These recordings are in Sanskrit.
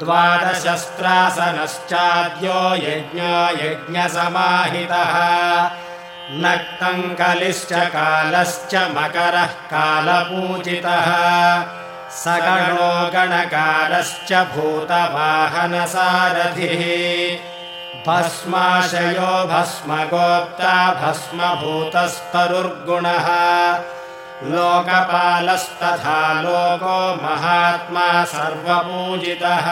द्वादशस्त्रासनश्चाद्यो यज्ञो यज्ञसमाहितः। नक्तम् कलिश्च कालश्च मकरः कालपूजितः। सगणो गणकारश्च भूतवाहनसारथिः। भस्माशयो भस्मगोप्ता भस्मभूतस्तरुर्गुणः लोकपालस्तथा लोको महात्मा सर्वपूजितः।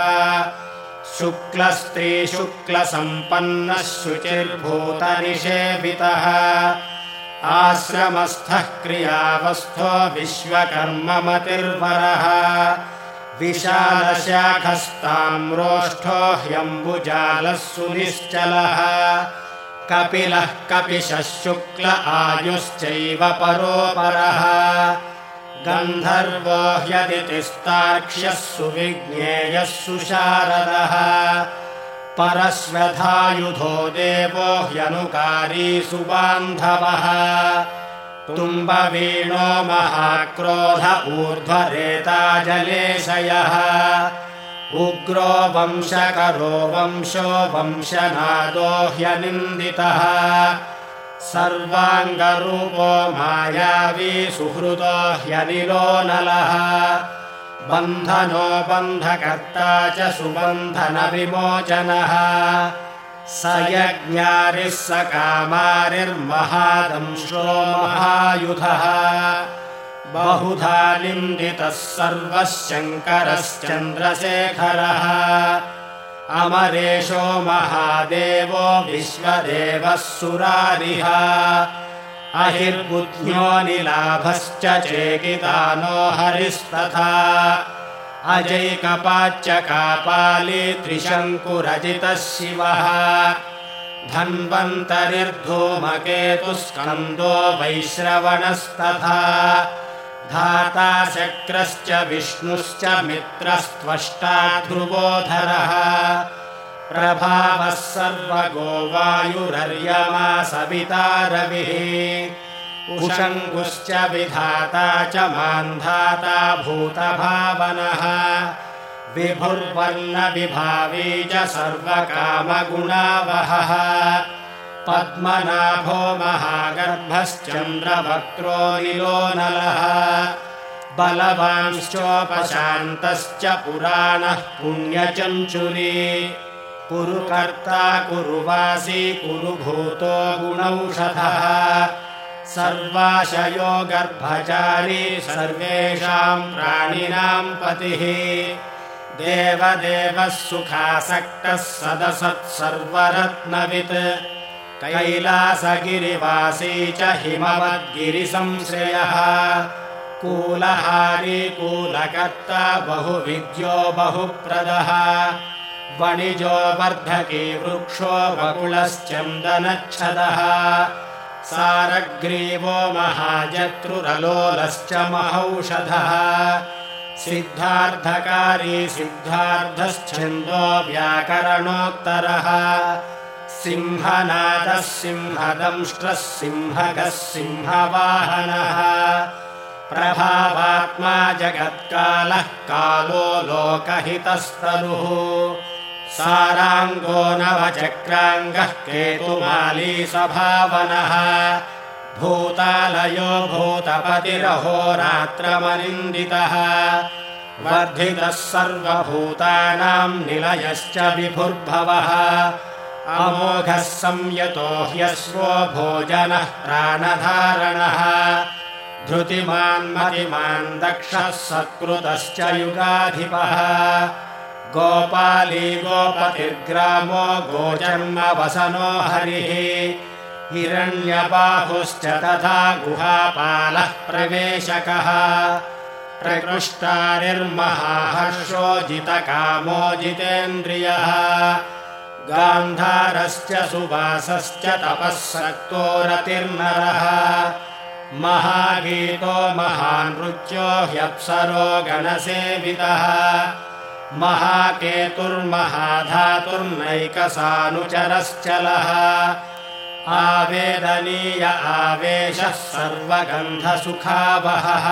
शुक्लस्त्रीशुक्लसम्पन्नः शुचिर्भूतनिषेवितः। आश्रमस्थः क्रियावस्थो विश्वकर्ममतिर्वरः। विशालशाखस्ताम्रोष्ठो ह्यम्बुजालः सुनिश्चलः कपिलः कपिशः शुक्ल आयुश्चैव परोपरः। गन्धर्वो ह्यदितिस्तार्क्ष्यः सुविज्ञेयः सुशारदः। परश्वधायुधो देवो ह्यनुकारी सुबान्धवः। तुम्बवीणो महाक्रोध ऊर्ध्वरेता जलेशयः उग्रो वंशकरो वंशो वंशनादो ह्यनिन्दितः। सर्वाङ्गरूपो मायावी सुहृदो ह्यनिलो नलः। बन्धनो बन्धकर्ता च सुबन्धनविमोचनः। स यज्ञारिः स कामारिर्महादंशो महायुधः बहुधा निन्दितः सर्वः शङ्करश्चन्द्रशेखरः अमरेशो महादेवो विश्वदेवः सुरारिः। चेकितानो हरिस्तथा। अजैकपाच्च कापाली त्रिशङ्कुरजितः शिवः। धन्वन्तरिर्धूमकेतुस्कन्दो वैश्रवणस्तथा धाता शक्रश्च विष्णुश्च मित्रस्त्वष्टा ध्रुवोधरः प्रभावः सर्वगो वायुरर्यमा सविता रविः। उषङ्गुश्च विधाता च मान्धाता भूतभावनः। विभुर्वर्णविभावी च सर्वकामगुणावहः पद्मनाभो महागर्भश्चन्द्रवक्त्रो निलोनलः बलवांश्चोपशान्तश्च पुराणः पुण्यचञ्चुरी कुरुकर्ता कुरुवासी कुरुभूतो गुणौषधः। सर्वाशयो गर्भचारी सर्वेषाम् प्राणिनाम् पतिः। देवदेवः सुखासक्तः सदसत् सर्वरत्नवित् कैलासगिरिवासी च हिमवद्गिरिसंश्रयः। कूलहारी कूलकर्ता बहुविद्यो बहुप्रदः। वणिजो वर्धकी वृक्षो बकुलश्चन्दनच्छदः सारग्रीवो महाजत्रुरलोलश्च महौषधः। सिद्धार्थकारी सिद्धार्थश्छन्दो व्याकरणोत्तरः सिंहनादः सिंहदंष्ट्रः सिंहगः सिंहवाहनः। प्रभावात्मा जगत्कालः कालो लोकहितस्तरुः साराङ्गो नवचक्राङ्गः केतुमाली सभावनः भूतालयो भूतपतिरहोरात्रमनिन्दितः वर्धितः सर्वभूतानाम् निलयश्च विभुर्भवः अमोघः संयतो ह्यस्वो भोजनः प्राणधारणः। धृतिमान्मतिमान् दक्षः सत्कृतश्च युगाधिपः। गोपाली गोपतिर्ग्रामो गोजन्मवसनो हरिः। हिरण्यबाहुश्च तथा गुहापालः प्रवेशकः। प्रकृष्टानिर्महाहर्षो जितकामो जितेन्द्रियः गान्धारश्च सुवासश्च तपः सक्तोरतिर्नरः महागीतो महानृत्यो ह्यप्सरो गणसेवितः। महाकेतुर्महाधातुर्नैकसानुचरश्चलः। आवेदनीय आवेशः सर्वगन्धसुखावहः।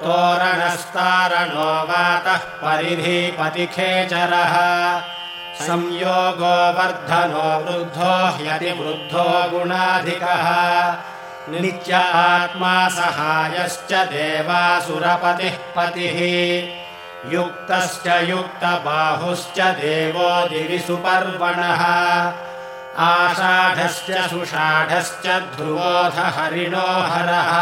तोरणः सहस्तारणो वातः परिधिपतिखेचरः संयोगो वर्धनो वृद्धो ह्यतिवृद्धो गुणाधिकः। नित्य आत्मा सहायश्च देवासुरपतिः पतिः। युक्तश्च युक्तबाहुश्च देवो दिवि सुपर्वणः। आषाढश्च सुषाढश्च ध्रुवोध हरिणो हरः।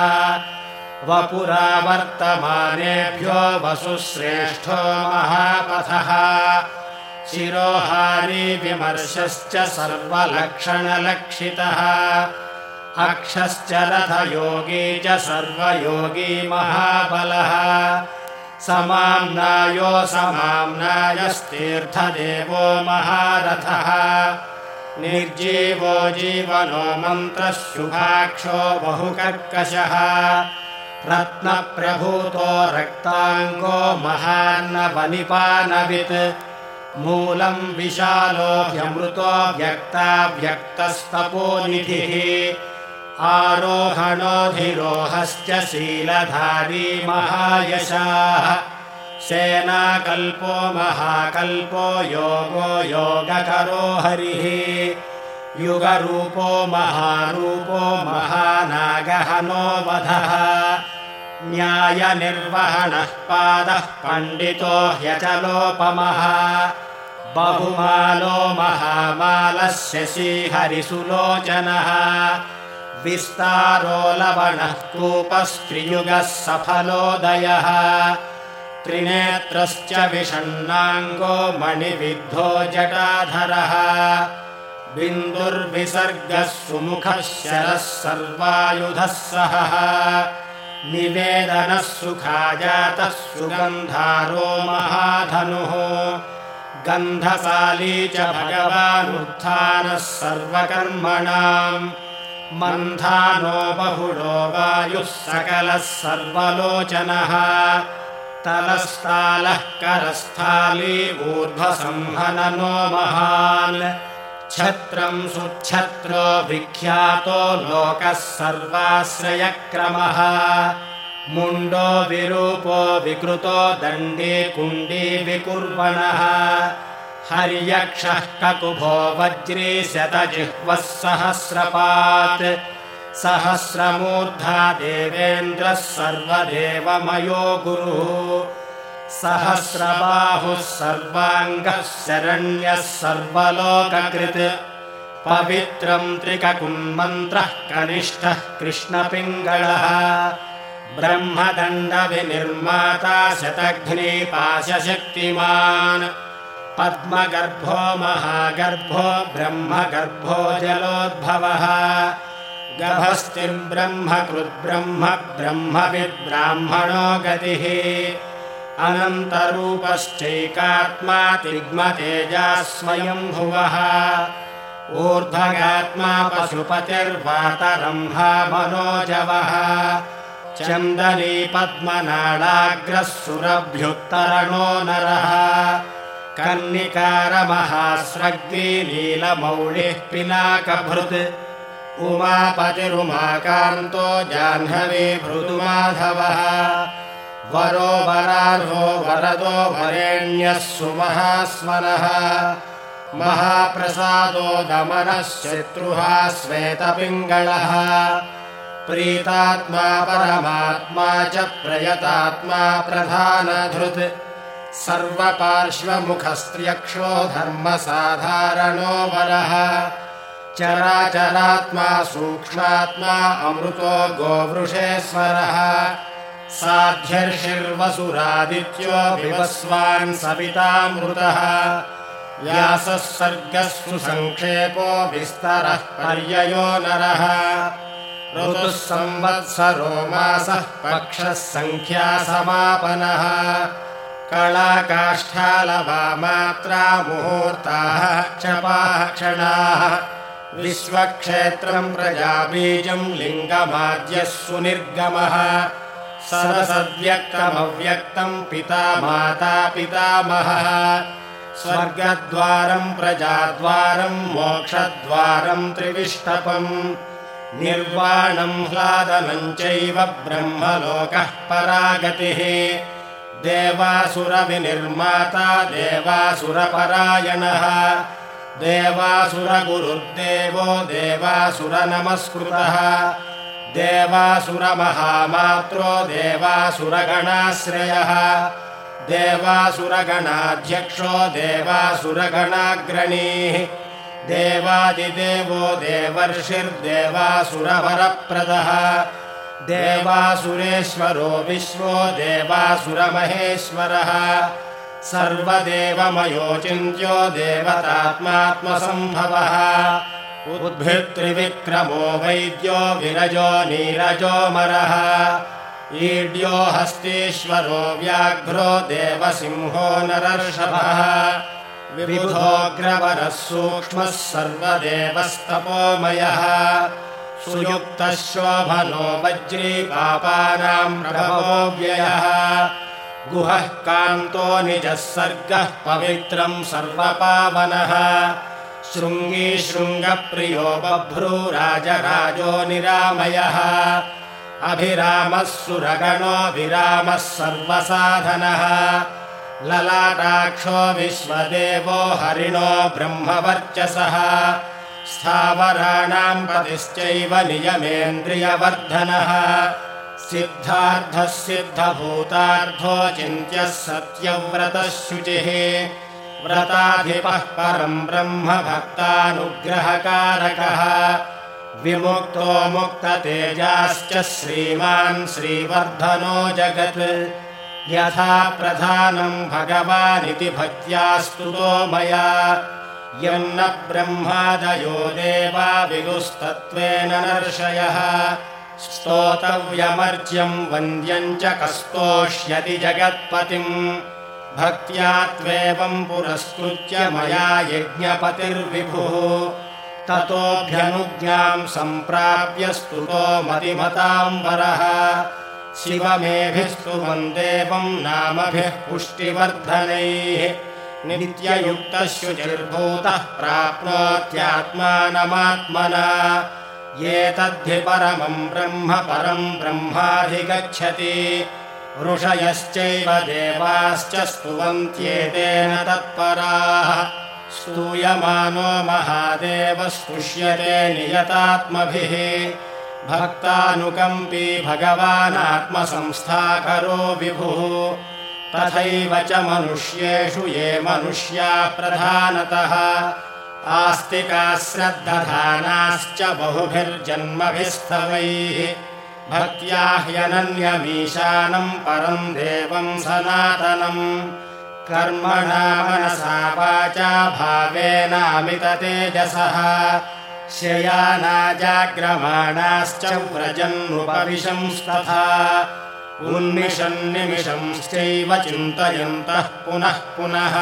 वपुरा वर्तमानेभ्यो वसुश्रेष्ठो महापथः शिरोहारी विमर्शश्च सर्वलक्षणलक्षितः। अक्षश्च रथयोगी च सर्वयोगी महाबलः। समाम्नायो समाम्नायस्तीर्थदेवो महारथः। निर्जीवो जीवनो मन्त्रः शुभाक्षो बहुकर्कशः। रत्नप्रभूतो रक्ताङ्गो महान्नवनिपानवित् मूलम् विशालो ह्यमृतो व्यक्ताव्यक्तस्तपोनिधिः आरोहणोऽधिरोहश्च शीलधारी महायशाः। सेनाकल्पो महाकल्पो योगो योगकरो हरिः। युगरूपो महारूपो महानागहनो वधः न्यायनिर्वहणः पादः पण्डितो ह्यचलोपमः। बहुमालो महामालस्य श्रीहरिसुलोचनः। विस्तारो लवणः कूपस्त्रियुगः सफलोदयः। त्रिनेत्रश्च विषण्णाङ्गो मणिविद्धो जटाधरः। बिन्दुर्विसर्गः सुमुखः शरः सर्वायुधः सहः निवेदनः सुखाजातः सुगन्धारो महाधनुः। गन्धसाली च भगवानुत्थानः सर्वकर्मणाम्। मन्थानो बहुडो वायुः सकलः सर्वलोचनः। तलस्तालः करस्थाली ऊर्ध्वसंहननो महान् छत्रम् सुच्छत्रो विख्यातो लोकः सर्वाश्रयक्रमः। मुण्डो विरूपो विकृतो दण्डी कुण्डी विकुर्वणः। हर्यक्षः ककुभो वज्री शतजिह्वः सहस्रपात्। सहस्रमूर्धा देवेन्द्रः सर्वदेवमयो गुरुः सहस्रबाहुः सर्वाङ्गः शरण्यः सर्वलोककृत्। पवित्रम् त्रिककुन्मन्त्रः कनिष्ठः कृष्णपिङ्गळः ब्रह्मदण्डविनिर्माता शतघ्नीपाशशक्तिमान् पद्मगर्भो महागर्भो ब्रह्मगर्भो जलोद्भवः। गभस्तिर्ब्रह्मकृद्ब्रह्म ब्रह्मविद्ब्राह्मणो गतिः अनन्तरूपश्चैकात्मा तिग्मतेजा स्वयम्भुवः ऊर्ध्वगात्मा पशुपतिर्वातरम्भा मनोजवः चन्दनी पद्मनाडाग्रः सुरभ्युत्तरणो नरः। कर्णिकारमहास्रग्वी नीलमौळिः पिनाकभृत्। उमापतिरुमाकान्तो जाह्नवी भृदुमाधवः वरो वरार्हो वरदो वरेण्यः सुमहास्मनः महाप्रसादो दमनः शत्रुहा श्वेतपिङ्गळः प्रीतात्मा परमात्मा च प्रयतात्मा प्रधानधृत्। सर्वपार्श्वमुखस्त्र्यक्षो धर्मसाधारणो वरः। चराचरात्मा सूक्ष्मात्मा अमृतो गोवृषेश्वरः साध्यर्षिर्वसुरादित्यो विवस्वान् सवितामृतः। व्यासः सर्गः सुसङ्क्षेपो विस्तरः पर्ययो नरः। ऋतुः संवत्सरो मासः पक्षः सङ्ख्यासमापनः कलाकाष्ठालवामात्रा मुहूर्ताः क्षणाः विश्वक्षेत्रम् प्रजाबीजम् लिङ्गमाद्यः सुनिर्गमः सरसद्व्यक्तमव्यक्तम् पिता माता पितामहः। स्वर्गद्वारम् प्रजाद्वारम् मोक्षद्वारम् त्रिविष्टपम्। निर्वाणम् ह्लादनम् चैव ब्रह्मलोकः परागतिः। देवासुरविनिर्माता देवासुरपरायणः। देवासुरगुरुर्देवो देवासुरनमस्कृतः देवासुरमहामात्रो देवासुरगणाश्रयः। देवासुरगणाध्यक्षो देवासुरगणाग्रणीः। देवादिदेवो देवर्षिर्देवासुरवरप्रदः। देवासुरेश्वरो विश्वो देवासुरमहेश्वरः। सर्वदेवमयोचिन्त्यो देवतात्मात्मसम्भवः उद्भित्रिविक्रमो वैद्यो विरजो नीरजोमरः ईड्यो हस्तीश्वरो व्याघ्रो देवसिंहो नरर्षभः। विबुधोऽग्रवरः सूक्ष्मः सर्वदेवस्तपोमयः। सुयुक्तः शोभनो वज्रीपापानाम् प्रभवो व्ययः। गुहः कान्तो निजः सर्गः पवित्रम् सर्वपावनः शृङ्गी शृङ्गप्रियो बभ्रूराजराजो निरामयः। अभिरामः सुरगणोऽभिरामः सर्वसाधनः। ललाटाक्षो विश्वदेवो हरिणो ब्रह्मवर्चसः। स्थावराणाम् पतिश्चैव नियमेन्द्रियवर्धनः। सिद्धार्थः सिद्धभूतार्थो चिन्त्यः सत्यव्रतः शुचिः व्रताधिपः परम् ब्रह्म भक्तानुग्रहकारकः विमुक्तो मुक्ततेजाश्च श्रीमान् श्रीवर्धनो जगत्। यथा प्रधानम् भगवानिति भक्त्या स्तुतो मया। यन्न ब्रह्मादयो देवा विदुस्तत्त्वेन नर्षयः। स्तोतव्यमर्च्यम् वन्द्यम् च कस्तोष्यति जगत्पतिम् भक्त्या त्वेवम् पुरस्कृत्य मया यज्ञपतिर्विभुः। ततोऽभ्यनुज्ञाम् सम्प्राप्य स्तुतो मतिमताम् वरः। शिवमेभिस्तुवम् देवम् नामभिः पुष्टिवर्धनैः। नित्ययुक्तः शुचिर्भूतः प्राप्नोत्यात्मानमात्मना। ये तद्धि परमम् ब्रह्म परम् ब्रह्माधिगच्छति ऋषयश्चैव देवाश्च स्तुवन्त्येतेन तत्पराः। स्तूयमानो महादेवः स्तुष्यते नियतात्मभिः। भक्तानुकम्पी भगवानात्मसंस्थाकरो विभुः। तथैव च मनुष्येषु ये मनुष्या प्रधानतः। आस्तिकाः श्रद्दधानाश्च बहुभिर्जन्मभिस्तवैः भक्त्या ह्यनन्यमीशानम् परम् देवम् सनातनम् कर्मणा मनसा वाचा भावेनामिततेजसः शयानाजाग्रमाणाश्च व्रजन्नुपविशंस्तथा उन्मिषन्निमिषंश्चैव चिन्तयन्तः पुनः पुनः।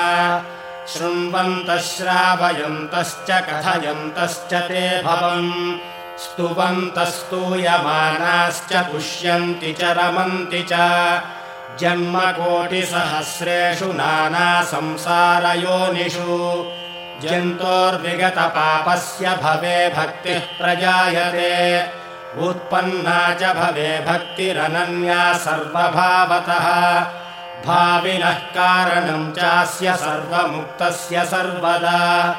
शृण्वन्तः श्रावयन्तश्च कथयन्तश्च ते भवम् स्तुवन्तस्तूयमानाश्च पुष्यन्ति च रमन्ति च। जन्मकोटिसहस्रेषु नानासंसारयोनिषु। जन्तोर्विगतपापस्य भवे भक्तिः प्रजायते। उत्पन्ना च भवे भक्तिरनन्या सर्वभावतः। भाविनः कारणम् चास्य सर्वमुक्तस्य सर्वदा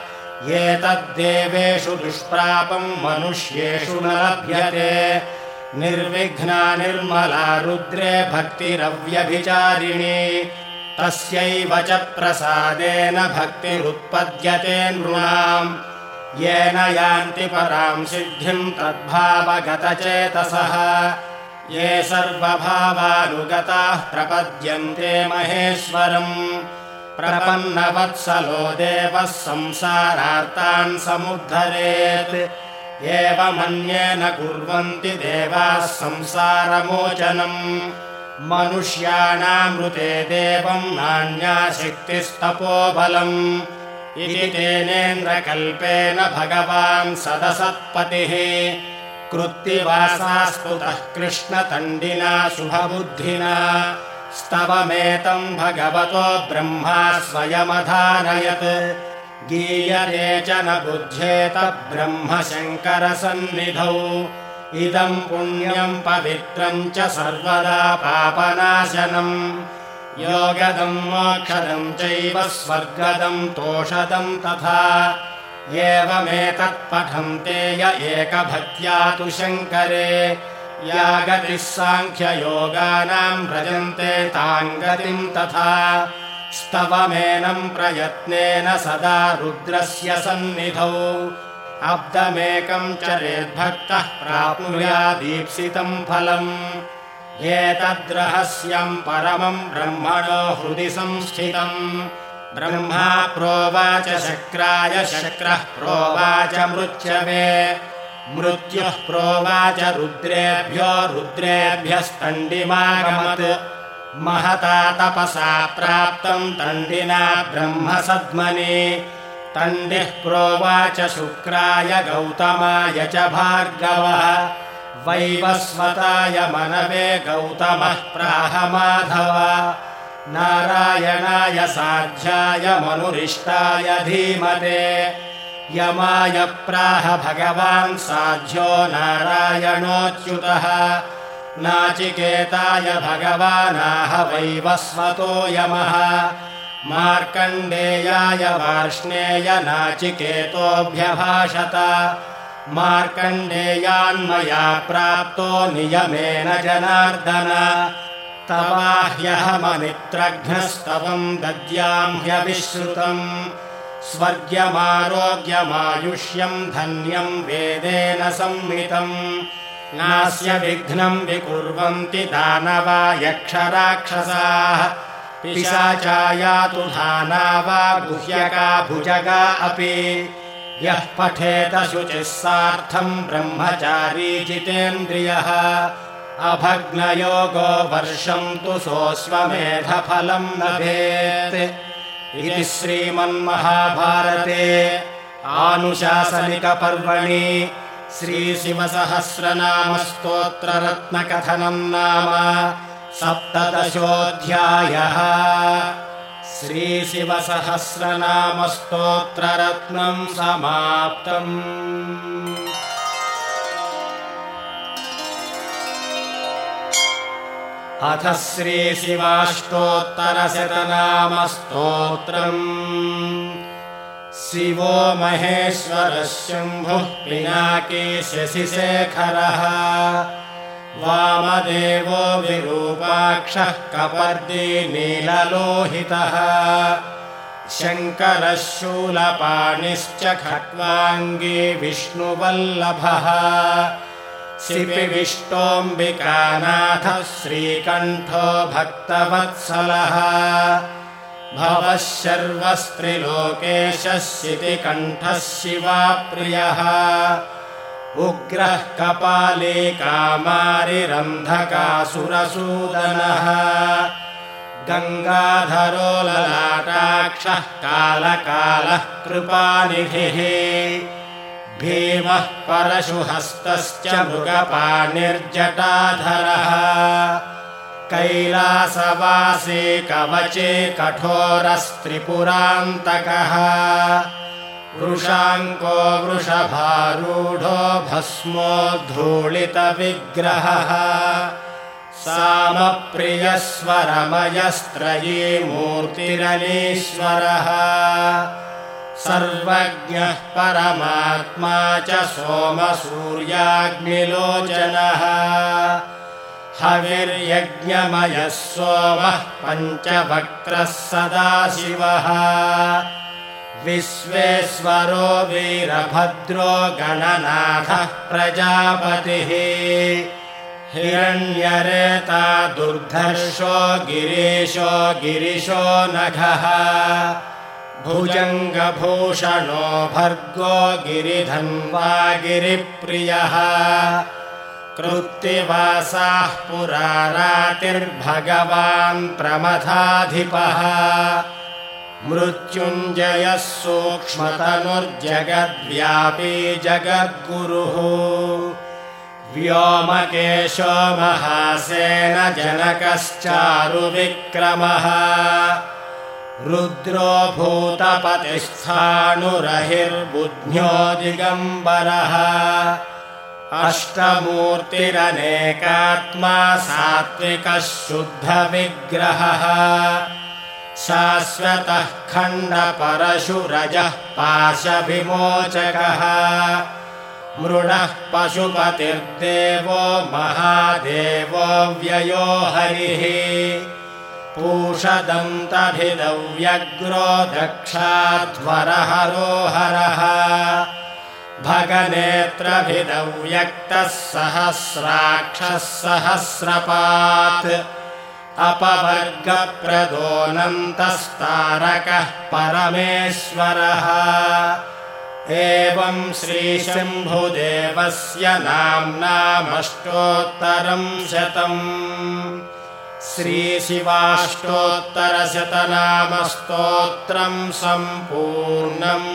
एतद्देवेषु दुष्प्रापम् मनुष्येषु न लभ्यते। निर्विघ्ना निर्मला रुद्रे भक्तिरव्यभिचारिणी। तस्यैव च प्रसादेन भक्तिरुत्पद्यते नृणाम्। येन यान्ति पराम् सिद्धिम् तद्भावगतचेतसः। ये सर्वभावानुगताः प्रपद्यन्ते महेश्वरम् प्रपन्नवत्सलो देवः संसारार्तान् समुद्धरेत्। एवमन्येन कुर्वन्ति देवाः संसारमोचनम्। मनुष्याणामृते देवम् नान्या शक्तिस्तपोबलम् इति तेनेन्द्रकल्पेन भगवान् सदसत्पतिः। कृत्तिवासास्तुतः कृष्णतण्डिना शुभबुद्धिना स्तवमेतम् भगवतो ब्रह्मा स्वयमधारयत् गीयते च न बुध्येत ब्रह्मशङ्करसन्निधौ। इदम् पुण्यम् पवित्रम् च सर्वदा पापनाशनम्। योगदम् मोक्षदम् चैव स्वर्गदम् तोषदम् तथा। एवमेतत्पठन्ते य एकभक्त्या तु शङ्करे या गतिः साङ्ख्ययोगानाम् व्रजन्ते ताम् गतिम् तथा स्तवमेनम् प्रयत्नेन सदा रुद्रस्य सन्निधौ। अब्दमेकम् चरेद्भक्तः प्राप्नुयादीप्सितम् फलम्। एतद्रहस्यम् परमम् ब्रह्मणो हृदि संस्थितम्। ब्रह्मा प्रोवाच शक्राय शक्रः प्रोवाच मृच्छवे मृत्युः प्रोवाच रुद्रेभ्यो रुद्रेभ्यस्तण्डिमागमत्। महता तपसा प्राप्तम् तण्डिना ब्रह्मसद्मनि। तण्डिः प्रोवाच शुक्राय गौतमाय च भार्गवः। वैवस्वताय मनवे गौतमः प्राहमाधव नारायणाय साध्याय मनुरिष्टाय धीमते यमाय प्राह भगवान् साध्यो नारायणोच्युतः। नाचिकेताय भगवानाह वैवस्वतो यमः। मार्कण्डेयाय वार्ष्णेय नाचिकेतोऽभ्यभाषत। मार्कण्डेयान्मया प्राप्तो नियमेन जनार्दन। तवाह्यहममित्रघ्नस्तवम् दद्याम् ह्यविश्रुतम् स्वर्ग्यमारोग्यमायुष्यम् धन्यम् वेदेन संमितम् नास्य विघ्नम् विकुर्वन्ति दानवा यक्षराक्षसाः। पिशाचायातु धाना वा गुह्यका भुजगा अपि। यः पठेत शुचिः सार्थम् ब्रह्मचारी जितेन्द्रियः। अभग्नयोगो वर्षम् तु सोऽस्वमेधफलम् लभेत् इति श्रीमन्महाभारते आनुशासनिकपर्वणि श्रीशिवसहस्रनामस्तोत्ररत्नकथनम् नाम सप्तदशोऽध्यायः। श्रीशिवसहस्रनामस्तोत्ररत्नम् समाप्तम् अथ श्रीशिवाष्टोत्तरशतनामस्तोत्रम् शिवो महेश्वरः शम्भुः पिनाकी वामदेवो विरूपाक्षः कपर्दी नीललोहितः। शङ्करः शूलपाणिश्च खट्वाङ्गी विष्णुवल्लभः शिपिविष्टोऽम्बिकानाथः श्रीकण्ठो भक्तवत्सलः भवः शर्वस्त्रिलोकेशः शितिकण्ठः शिवाप्रियः उग्रः कपाली कामारिरन्धकासुरसूदनः गङ्गाधरो ललाटाक्षः कालकालः कृपानिधिः भीमः परशुहस्तश्च मृगपाणिर्जटाधरः। कैलासवासी कवचे कठोरस्त्रिपुरान्तकः। वृषाङ्को वृषभारूढो भस्मो धूलितविग्रहः। सामप्रियस्वरमयस्त्रयी मूर्तिरनीश्वरः सर्वज्ञः परमात्मा च सोमसूर्याग्निलोचनः। हविर्यज्ञमयः सोमः पञ्चवक्त्रः सदाशिवः विश्वेश्वरो वीरभद्रो गणनाथः प्रजापतिः। हिरण्यरेता दुर्धर्षो गिरीशो गिरिशो नघः भुजङ्गभूषणो भर्गो गिरिधन्वा गिरिप्रियः कृत्तिवासाः पुरारातिर्भगवान् प्रमथाधिपः। मृत्युञ्जयः सूक्ष्मतनुर्जगद्व्यापी जगद्गुरुः। व्योमकेशो महासेन जनकश्चारुविक्रमः रुद्रो भूतपतिस्थाणुरहिर्बुद्ध्यो दिगम्बरः अष्टमूर्तिरनेकात्मा सात्विकः शुद्धविग्रहः शाश्वतः खण्डपरशुरजः पाशविमोचकः। मृडः पशुपतिर्देवो महादेवो व्ययो हरिः पूषदन्तभिदव्यग्रो दक्षाध्वरहरोहरः भगनेत्रभिदव्यक्तः सहस्राक्षः सहस्रपात् अपवर्गप्रदोऽनन्तस्तारकः परमेश्वरः। एवम् श्रीशम्भुदेवस्य नाम्नामष्टोत्तरम् शतम् श्रीशिवाष्टोत्तरशतनामस्तोत्रम् सम्पूर्णम्